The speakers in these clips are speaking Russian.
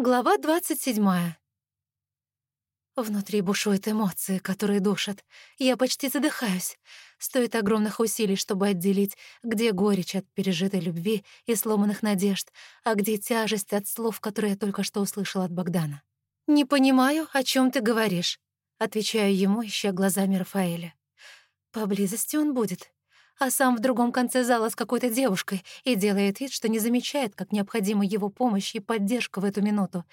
Глава 27. Внутри бушуют эмоции, которые душат. Я почти задыхаюсь. Стоит огромных усилий, чтобы отделить, где горечь от пережитой любви и сломанных надежд, а где тяжесть от слов, которые я только что услышала от Богдана. «Не понимаю, о чем ты говоришь», — отвечаю ему, ища глазами Рафаэля. «Поблизости он будет, а сам в другом конце зала с какой-то девушкой и делает вид, что не замечает, как необходима его помощь и поддержка в эту минуту.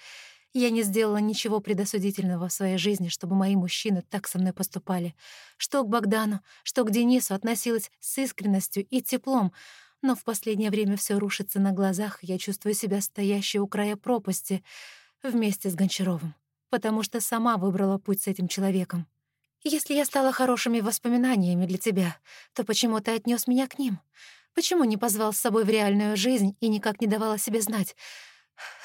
Я не сделала ничего предосудительного в своей жизни, чтобы мои мужчины так со мной поступали. Что к Богдану, что к Денису относилась с искренностью и теплом, но в последнее время все рушится на глазах, и я чувствую себя стоящей у края пропасти вместе с Гончаровым, потому что сама выбрала путь с этим человеком. Если я стала хорошими воспоминаниями для тебя, то почему ты отнес меня к ним? Почему не позвал с собой в реальную жизнь и никак не давал о себе знать?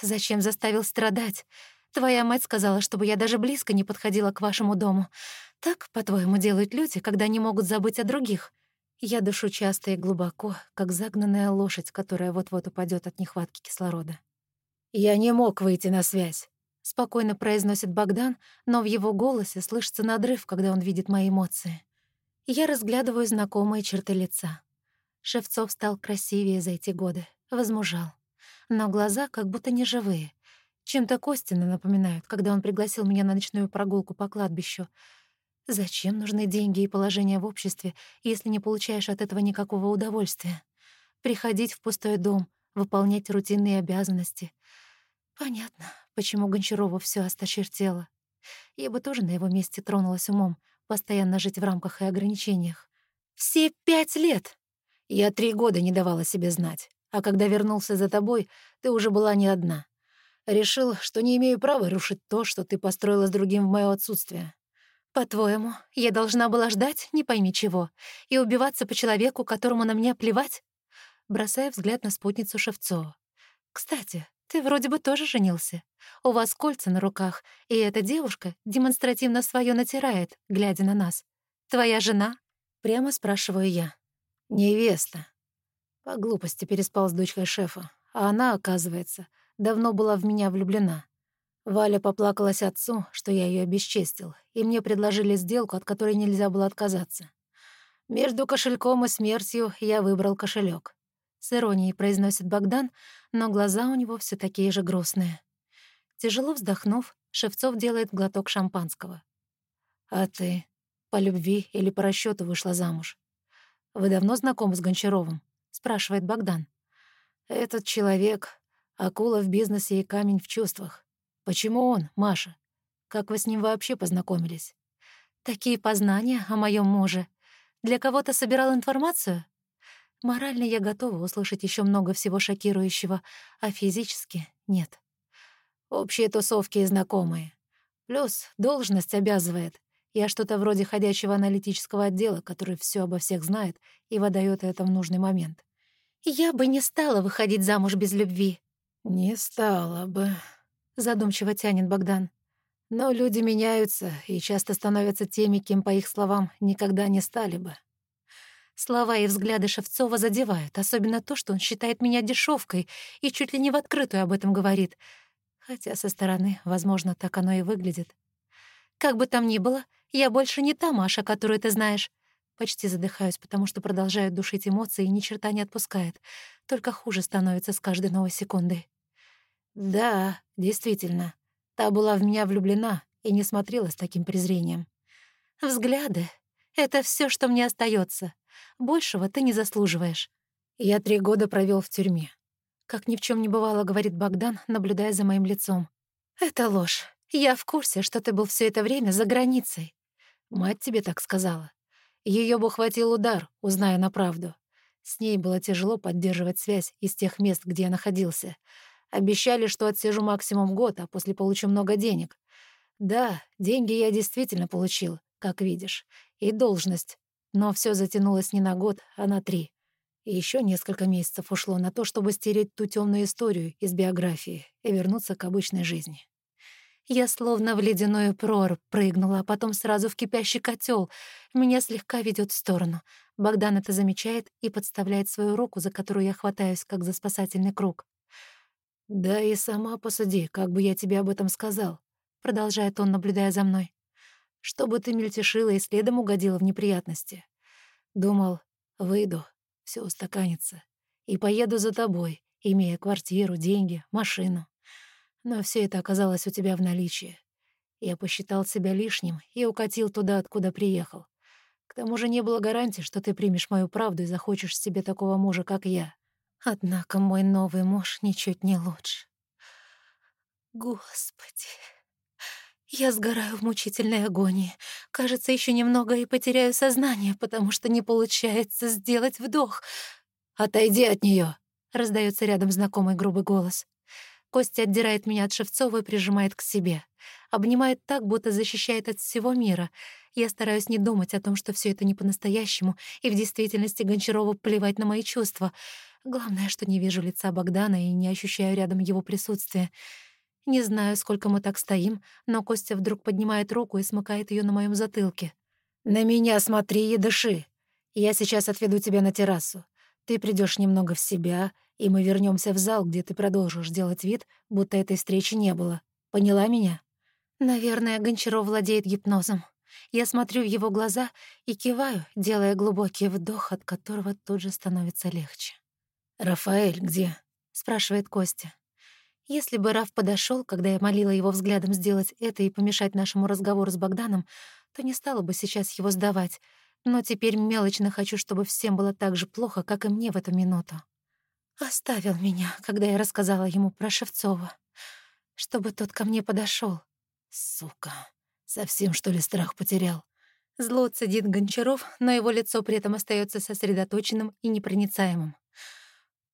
Зачем заставил страдать? Твоя мать сказала, чтобы я даже близко не подходила к вашему дому. Так, по-твоему, делают люди, когда не могут забыть о других. Я дышу часто и глубоко, как загнанная лошадь, которая вот-вот упадет от нехватки кислорода. Я не мог выйти на связь. — спокойно произносит Богдан, но в его голосе слышится надрыв, когда он видит мои эмоции. Я разглядываю знакомые черты лица. Шевцов стал красивее за эти годы, возмужал. Но глаза как будто неживые. Чем-то Костина напоминают, когда он пригласил меня на ночную прогулку по кладбищу. Зачем нужны деньги и положение в обществе, если не получаешь от этого никакого удовольствия? Приходить в пустой дом, выполнять рутинные обязанности. Понятно почему Гончарова все осточертело. Я бы тоже на его месте тронулась умом, постоянно жить в рамках и ограничениях. Все пять лет! Я три года не давала себе знать, а когда вернулся за тобой, ты уже была не одна. Решил, что не имею права рушить то, что ты построила с другим в моё отсутствие. По-твоему, я должна была ждать, не пойми чего, и убиваться по человеку, которому на меня плевать? Бросая взгляд на спутницу Шевцова. Кстати, ты вроде бы тоже женился. У вас кольца на руках, и эта девушка демонстративно свое натирает, глядя на нас. Твоя жена? Прямо спрашиваю я. Невеста. По глупости переспал с дочкой шефа, а она, оказывается, давно была в меня влюблена. Валя поплакалась отцу, что я ее обесчестил, и мне предложили сделку, от которой нельзя было отказаться. Между кошельком и смертью я выбрал кошелек. С иронией произносит Богдан, но глаза у него все такие же грустные. Тяжело вздохнув, Шевцов делает глоток шампанского. «А ты по любви или по расчету вышла замуж? Вы давно знакомы с Гончаровым?» — спрашивает Богдан. «Этот человек — акула в бизнесе и камень в чувствах. Почему он, Маша? Как вы с ним вообще познакомились?» «Такие познания о моем муже. Для кого-то собирал информацию?» Морально я готова услышать еще много всего шокирующего, а физически — нет. Общие тусовки и знакомые. Плюс должность обязывает. Я что-то вроде ходячего аналитического отдела, который все обо всех знает и выдает это в нужный момент. Я бы не стала выходить замуж без любви. Не стала бы, задумчиво тянет Богдан. Но люди меняются и часто становятся теми, кем, по их словам, никогда не стали бы. Слова и взгляды Шевцова задевают, особенно то, что он считает меня дешевкой и чуть ли не в открытую об этом говорит. Хотя со стороны, возможно, так оно и выглядит. Как бы там ни было, я больше не та Маша, которую ты знаешь. Почти задыхаюсь, потому что продолжают душить эмоции и ни черта не отпускает. Только хуже становится с каждой новой секундой. Да, действительно. Та была в меня влюблена и не смотрела с таким презрением. Взгляды — это все, что мне остается. Большего ты не заслуживаешь. Я три года провел в тюрьме. Как ни в чем не бывало, говорит Богдан, наблюдая за моим лицом. Это ложь. Я в курсе, что ты был все это время за границей. Мать тебе так сказала. Ее бы хватил удар, узная на правду. С ней было тяжело поддерживать связь из тех мест, где я находился. Обещали, что отсижу максимум год, а после получу много денег. Да, деньги я действительно получил, как видишь, и должность, но все затянулось не на год, а на три. И еще несколько месяцев ушло на то, чтобы стереть ту темную историю из биографии и вернуться к обычной жизни. Я словно в ледяную прорубь прыгнула, а потом сразу в кипящий котел. Меня слегка ведет в сторону. Богдан это замечает и подставляет свою руку, за которую я хватаюсь, как за спасательный круг. «Да и сама посуди, как бы я тебе об этом сказал», — продолжает он, наблюдая за мной. «Чтобы ты мельтешила и следом угодила в неприятности. Думал, выйду, все устаканится, и поеду за тобой, имея квартиру, деньги, машину. Но все это оказалось у тебя в наличии. Я посчитал себя лишним и укатил туда, откуда приехал. К тому же не было гарантии, что ты примешь мою правду и захочешь себе такого мужа, как я. Однако мой новый муж ничуть не лучше. Господи, я сгораю в мучительной агонии. Кажется, еще немного и потеряю сознание, потому что не получается сделать вдох. «Отойди от нее, раздается рядом знакомый грубый голос. Костя отдирает меня от Шевцова и прижимает к себе. Обнимает так, будто защищает от всего мира. Я стараюсь не думать о том, что все это не по-настоящему, и в действительности Гончарову плевать на мои чувства. Главное, что не вижу лица Богдана и не ощущаю рядом его присутствия. Не знаю, сколько мы так стоим, но Костя вдруг поднимает руку и смыкает ее на моем затылке. «На меня смотри и дыши. Я сейчас отведу тебя на террасу. Ты придешь немного в себя, и мы вернемся в зал, где ты продолжишь делать вид, будто этой встречи не было. Поняла меня?» Наверное, Гончаров владеет гипнозом. Я смотрю в его глаза и киваю, делая глубокий вдох, от которого тут же становится легче. «Рафаэль где?» — спрашивает Костя. Если бы Раф подошел, когда я молила его взглядом сделать это и помешать нашему разговору с Богданом, то не стала бы сейчас его сдавать. Но теперь мелочно хочу, чтобы всем было так же плохо, как и мне в эту минуту. Оставил меня, когда я рассказала ему про Шевцова. Чтобы тот ко мне подошел. Сука, совсем что ли страх потерял? Зло цедит Гончаров, но его лицо при этом остается сосредоточенным и непроницаемым.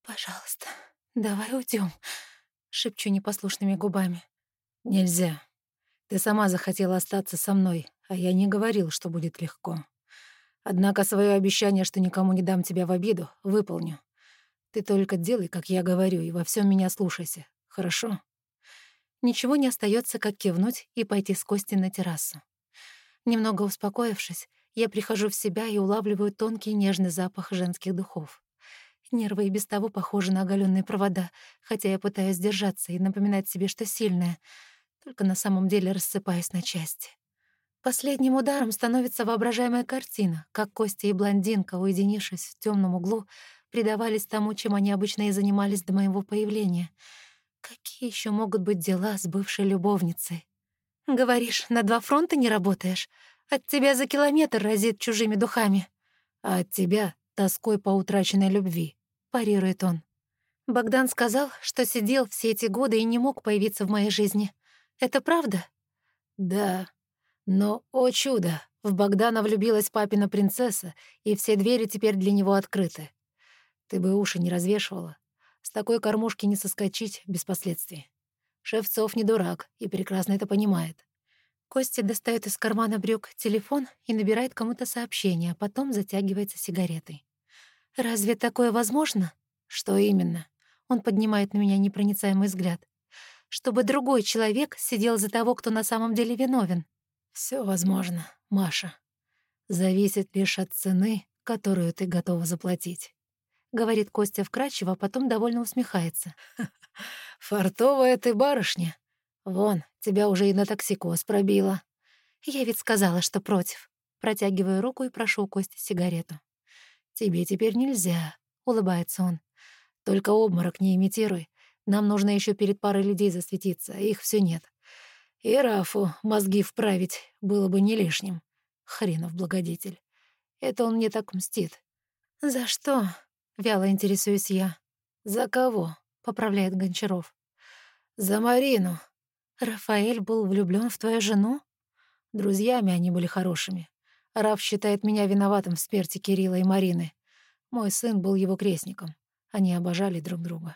«Пожалуйста, давай уйдем, шепчу непослушными губами. «Нельзя. Ты сама захотела остаться со мной, а я не говорил, что будет легко. Однако свое обещание, что никому не дам тебя в обиду, выполню. Ты только делай, как я говорю, и во всем меня слушайся. Хорошо?» Ничего не остается, как кивнуть и пойти с Костей на террасу. Немного успокоившись, я прихожу в себя и улавливаю тонкий нежный запах женских духов. Нервы и без того похожи на оголенные провода, хотя я пытаюсь держаться и напоминать себе, что сильная, только на самом деле рассыпаюсь на части. Последним ударом становится воображаемая картина, как Костя и блондинка, уединившись в темном углу, предавались тому, чем они обычно и занимались до моего появления. Какие еще могут быть дела с бывшей любовницей? Говоришь, на два фронта не работаешь? От тебя за километр разит чужими духами. А от тебя — тоской по утраченной любви, — парирует он. Богдан сказал, что сидел все эти годы и не мог появиться в моей жизни. Это правда? Да, но, о чудо, в Богдана влюбилась папина принцесса, и все двери теперь для него открыты. Ты бы уши не развешивала. С такой кормушки не соскочить без последствий. Шевцов не дурак и прекрасно это понимает. Костя достает из кармана брюк телефон и набирает кому-то сообщение, а потом затягивается сигаретой. «Разве такое возможно?» «Что именно?» Он поднимает на меня непроницаемый взгляд. «Чтобы другой человек сидел за того, кто на самом деле виновен». Все возможно, Маша. Зависит лишь от цены, которую ты готова заплатить. Говорит Костя вкрадчиво, а потом довольно усмехается. Фартовая ты барышня. Вон, тебя уже и на токсикоз пробила. Я ведь сказала, что против. Протягиваю руку и прошу у Кости сигарету. Тебе теперь нельзя, улыбается он. Только обморок не имитируй. Нам нужно еще перед парой людей засветиться, их все нет. И Рафу мозги вправить было бы не лишним. Хренов благодетель. Это он мне так мстит. «За что?» — вяло интересуюсь я. «За кого?» — поправляет Гончаров. «За Марину». «Рафаэль был влюблён в твою жену?» Друзьями они были хорошими. Раф считает меня виноватым в смерти Кирилла и Марины. Мой сын был его крестником. Они обожали друг друга.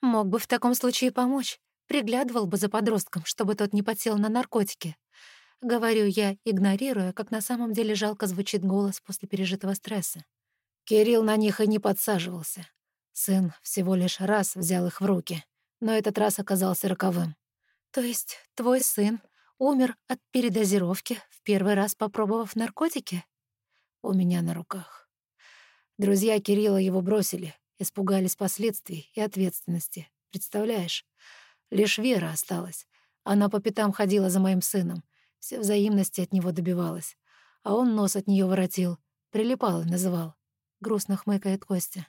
«Мог бы в таком случае помочь. Приглядывал бы за подростком, чтобы тот не подсел на наркотики. Говорю я, игнорируя, как на самом деле жалко звучит голос после пережитого стресса. Кирилл на них и не подсаживался. Сын всего лишь раз взял их в руки, но этот раз оказался роковым. То есть твой сын умер от передозировки, в первый раз попробовав наркотики? У меня на руках. Друзья Кирилла его бросили, испугались последствий и ответственности, Представляешь? Лишь Вера осталась. Она по пятам ходила за моим сыном. Все взаимности от него добивалась. А он нос от нее воротил. Прилипал и называл. Грустно хмыкает Костя.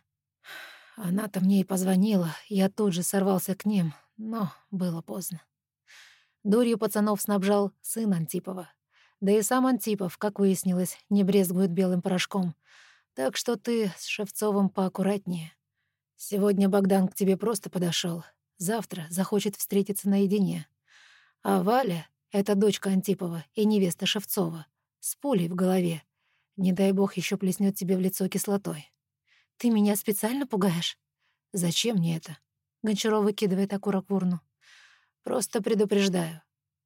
Она-то мне и позвонила. Я тут же сорвался к ним, но было поздно. Дурью пацанов снабжал сын Антипова. Да и сам Антипов, как выяснилось, не брезгует белым порошком. Так что ты с Шевцовым поаккуратнее. Сегодня Богдан к тебе просто подошел. Завтра захочет встретиться наедине. А Валя — это дочка Антипова и невеста Шевцова. С пулей в голове. Не дай бог еще плеснет тебе в лицо кислотой. Ты меня специально пугаешь? Зачем мне это? Гончаров выкидывает окурок в урну. Просто предупреждаю.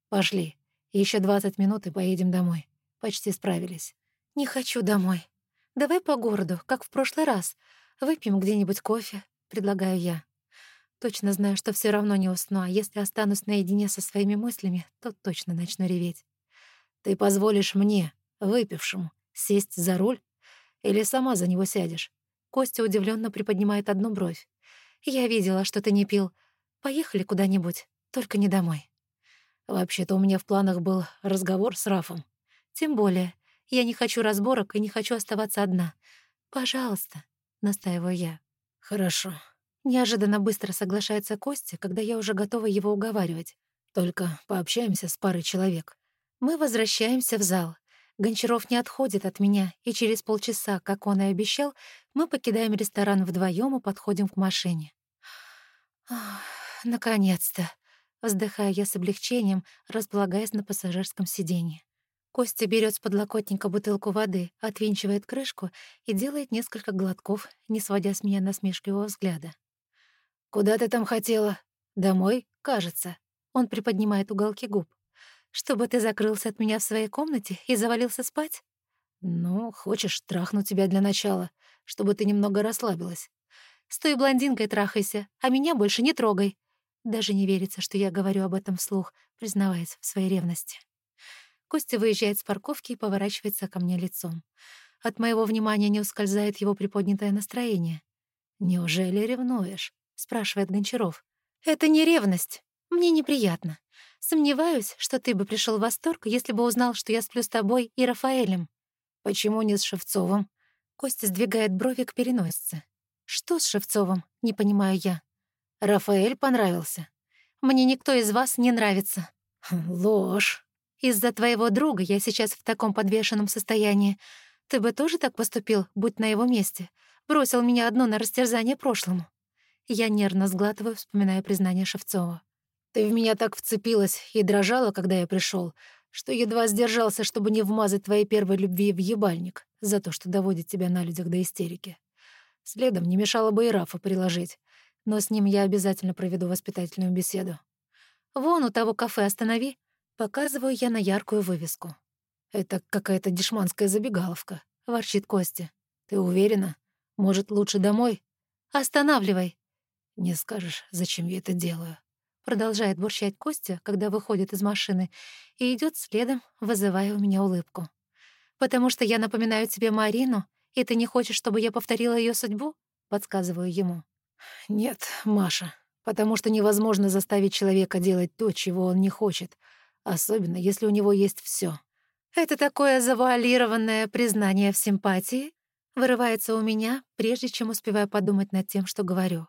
Пошли. Еще двадцать минут и поедем домой. Почти справились. Не хочу домой. Давай по городу, как в прошлый раз. Выпьем где-нибудь кофе, предлагаю я. Точно знаю, что все равно не усну, а если останусь наедине со своими мыслями, то точно начну реветь. Ты позволишь мне, выпившему, сесть за руль? Или сама за него сядешь? Костя удивленно приподнимает одну бровь. Я видела, что ты не пил. Поехали куда-нибудь. Только не домой. Вообще-то у меня в планах был разговор с Рафом. Тем более, я не хочу разборок и не хочу оставаться одна. Пожалуйста, настаиваю я. Хорошо. Неожиданно быстро соглашается Костя, когда я уже готова его уговаривать. Только пообщаемся с парой человек. Мы возвращаемся в зал. Гончаров не отходит от меня, и через полчаса, как он и обещал, мы покидаем ресторан вдвоем и подходим к машине. Наконец-то. Вздыхаю я с облегчением, располагаясь на пассажирском сиденье. Костя берет с подлокотника бутылку воды, отвинчивает крышку и делает несколько глотков, не сводя с меня насмешливого взгляда. «Куда ты там хотела? Домой, кажется». Он приподнимает уголки губ. «Чтобы ты закрылся от меня в своей комнате и завалился спать?» «Ну, хочешь, трахну тебя для начала, чтобы ты немного расслабилась». «С той блондинкой трахайся, а меня больше не трогай. Даже не верится, что я говорю об этом вслух, признаваясь в своей ревности. Костя выезжает с парковки и поворачивается ко мне лицом. От моего внимания не ускользает его приподнятое настроение. «Неужели ревнуешь?» — спрашивает Гончаров. «Это не ревность. Мне неприятно. Сомневаюсь, что ты бы пришел в восторг, если бы узнал, что я сплю с тобой и Рафаэлем». «Почему не с Шевцовым?» Костя сдвигает брови к переносице. «Что с Шевцовым?» — не понимаю я. Рафаэль понравился. Мне никто из вас не нравится. Ложь. Из-за твоего друга я сейчас в таком подвешенном состоянии. Ты бы тоже так поступил, будь на его месте. Бросил меня одну на растерзание прошлому. Я нервно сглатываю, вспоминая признание Шевцова. Ты в меня так вцепилась и дрожала, когда я пришел, что едва сдержался, чтобы не вмазать твоей первой любви в ебальник за то, что доводит тебя на людях до истерики. Следом не мешало бы и Рафа приложить но с ним я обязательно проведу воспитательную беседу. Вон у того кафе останови. Показываю я на яркую вывеску. Это какая-то дешманская забегаловка, ворчит Костя. Ты уверена? Может, лучше домой? Останавливай. Не скажешь, зачем я это делаю. Продолжает бурчать Костя, когда выходит из машины, и идет следом, вызывая у меня улыбку. «Потому что я напоминаю тебе Марину, и ты не хочешь, чтобы я повторила ее судьбу?» — подсказываю ему. «Нет, Маша, потому что невозможно заставить человека делать то, чего он не хочет, особенно если у него есть все. «Это такое завуалированное признание в симпатии?» вырывается у меня, прежде чем успеваю подумать над тем, что говорю.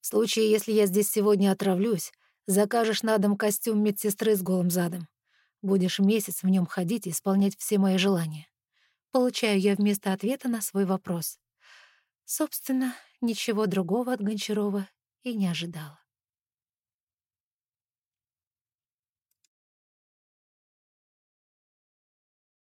«В случае, если я здесь сегодня отравлюсь, закажешь на дом костюм медсестры с голым задом. Будешь месяц в нем ходить и исполнять все мои желания». Получаю я вместо ответа на свой вопрос. Собственно, Ничего другого от Гончарова и не ожидала.